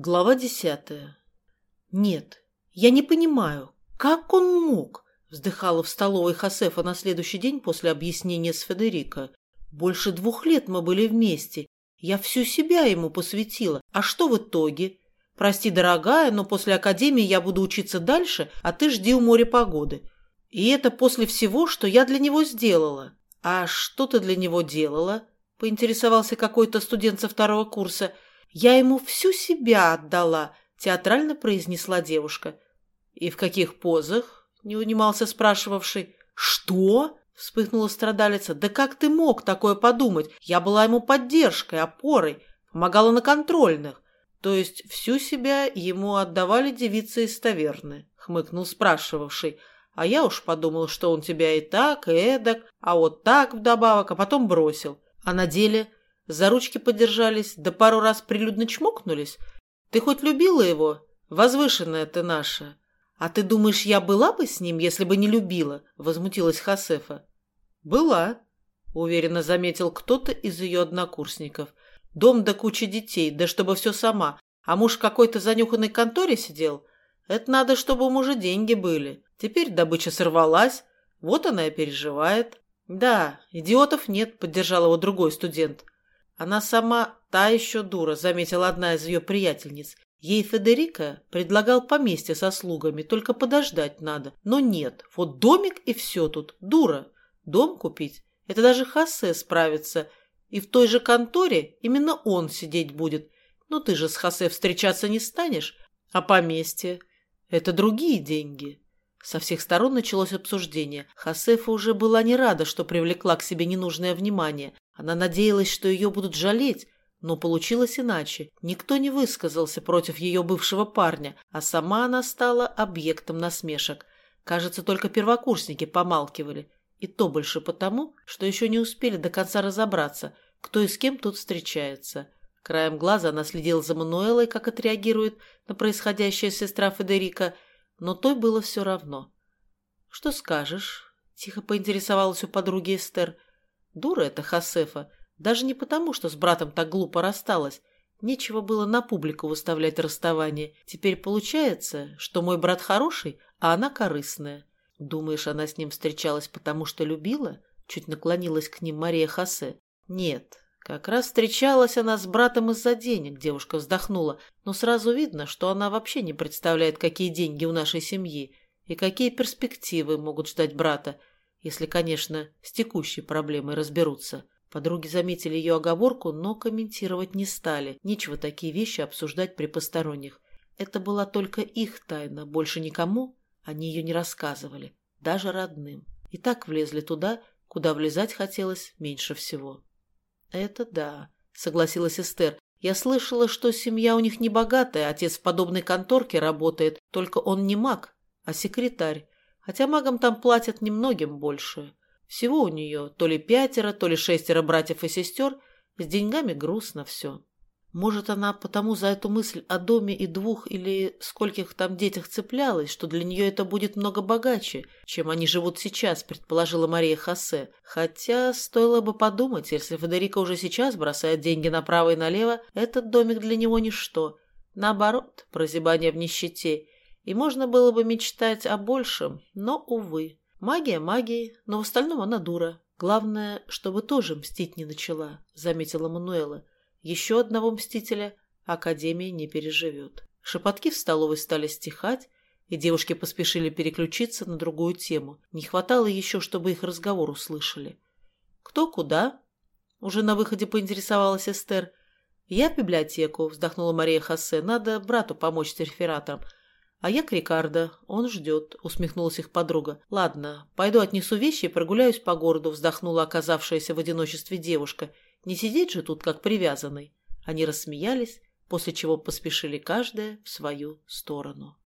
Глава десятая. «Нет, я не понимаю, как он мог?» вздыхала в столовой Хосефа на следующий день после объяснения с Федерико. «Больше двух лет мы были вместе. Я всю себя ему посвятила. А что в итоге? Прости, дорогая, но после академии я буду учиться дальше, а ты жди у моря погоды. И это после всего, что я для него сделала». «А что ты для него делала?» – поинтересовался какой-то студент со второго курса – «Я ему всю себя отдала», — театрально произнесла девушка. «И в каких позах?» — не унимался спрашивавший. «Что?» — вспыхнула страдалица. «Да как ты мог такое подумать? Я была ему поддержкой, опорой, помогала на контрольных. То есть всю себя ему отдавали девицы из таверны», — хмыкнул спрашивавший. «А я уж подумал, что он тебя и так, и эдак, а вот так вдобавок, а потом бросил. А на деле за ручки подержались, да пару раз прилюдно чмокнулись. Ты хоть любила его? Возвышенная ты наша. А ты думаешь, я была бы с ним, если бы не любила? Возмутилась Хасефа. Была, уверенно заметил кто-то из ее однокурсников. Дом да куча детей, да чтобы все сама. А муж в какой-то занюханной конторе сидел. Это надо, чтобы у мужа деньги были. Теперь добыча сорвалась. Вот она и переживает. Да, идиотов нет, поддержал его другой студент. Она сама та еще дура, заметила одна из ее приятельниц. Ей Федерико предлагал поместье со слугами, только подождать надо. Но нет, вот домик и все тут. Дура. Дом купить? Это даже Хосе справится. И в той же конторе именно он сидеть будет. Ну ты же с Хосе встречаться не станешь. А поместье? Это другие деньги. Со всех сторон началось обсуждение. Хасефа уже была не рада, что привлекла к себе ненужное внимание. Она надеялась, что ее будут жалеть, но получилось иначе. Никто не высказался против ее бывшего парня, а сама она стала объектом насмешек. Кажется, только первокурсники помалкивали. И то больше потому, что еще не успели до конца разобраться, кто и с кем тут встречается. Краем глаза она следила за Мануэлой, как отреагирует на происходящее сестра Федерика, но той было все равно. «Что скажешь?» – тихо поинтересовалась у подруги Эстер – Дура эта Хасефа. Даже не потому, что с братом так глупо рассталась. Нечего было на публику выставлять расставание. Теперь получается, что мой брат хороший, а она корыстная. Думаешь, она с ним встречалась потому, что любила? Чуть наклонилась к ним Мария Хасе. Нет, как раз встречалась она с братом из-за денег, девушка вздохнула. Но сразу видно, что она вообще не представляет, какие деньги у нашей семьи и какие перспективы могут ждать брата. Если, конечно, с текущей проблемой разберутся. Подруги заметили ее оговорку, но комментировать не стали. Нечего такие вещи обсуждать при посторонних. Это была только их тайна, больше никому они ее не рассказывали, даже родным. И так влезли туда, куда влезать хотелось меньше всего. «Это да», — согласилась Эстер. «Я слышала, что семья у них не богатая, отец в подобной конторке работает, только он не маг, а секретарь хотя магам там платят немногим больше. Всего у нее то ли пятеро, то ли шестеро братьев и сестер, с деньгами грустно все. Может, она потому за эту мысль о доме и двух или скольких там детях цеплялась, что для нее это будет много богаче, чем они живут сейчас, предположила Мария Хосе. Хотя стоило бы подумать, если Федерико уже сейчас бросает деньги направо и налево, этот домик для него ничто. Наоборот, прозябание в нищете – и можно было бы мечтать о большем, но, увы. Магия магией, но в остальном она дура. Главное, чтобы тоже мстить не начала, заметила Мануэла. Еще одного мстителя Академия не переживет. Шепотки в столовой стали стихать, и девушки поспешили переключиться на другую тему. Не хватало еще, чтобы их разговор услышали. «Кто куда?» Уже на выходе поинтересовалась Эстер. «Я в библиотеку», — вздохнула Мария Хосе. «Надо брату помочь с рефератом. «А я к Рикардо. Он ждет», — усмехнулась их подруга. «Ладно, пойду отнесу вещи и прогуляюсь по городу», — вздохнула оказавшаяся в одиночестве девушка. «Не сидеть же тут, как привязанный». Они рассмеялись, после чего поспешили каждая в свою сторону.